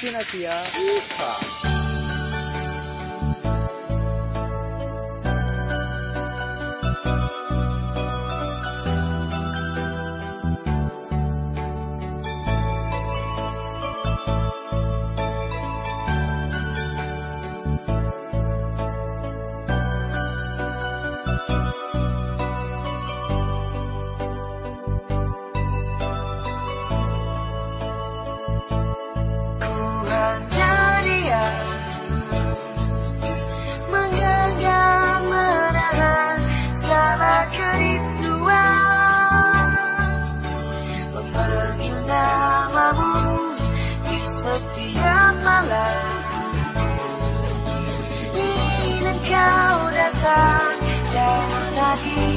pinasia. Yeehaw. body.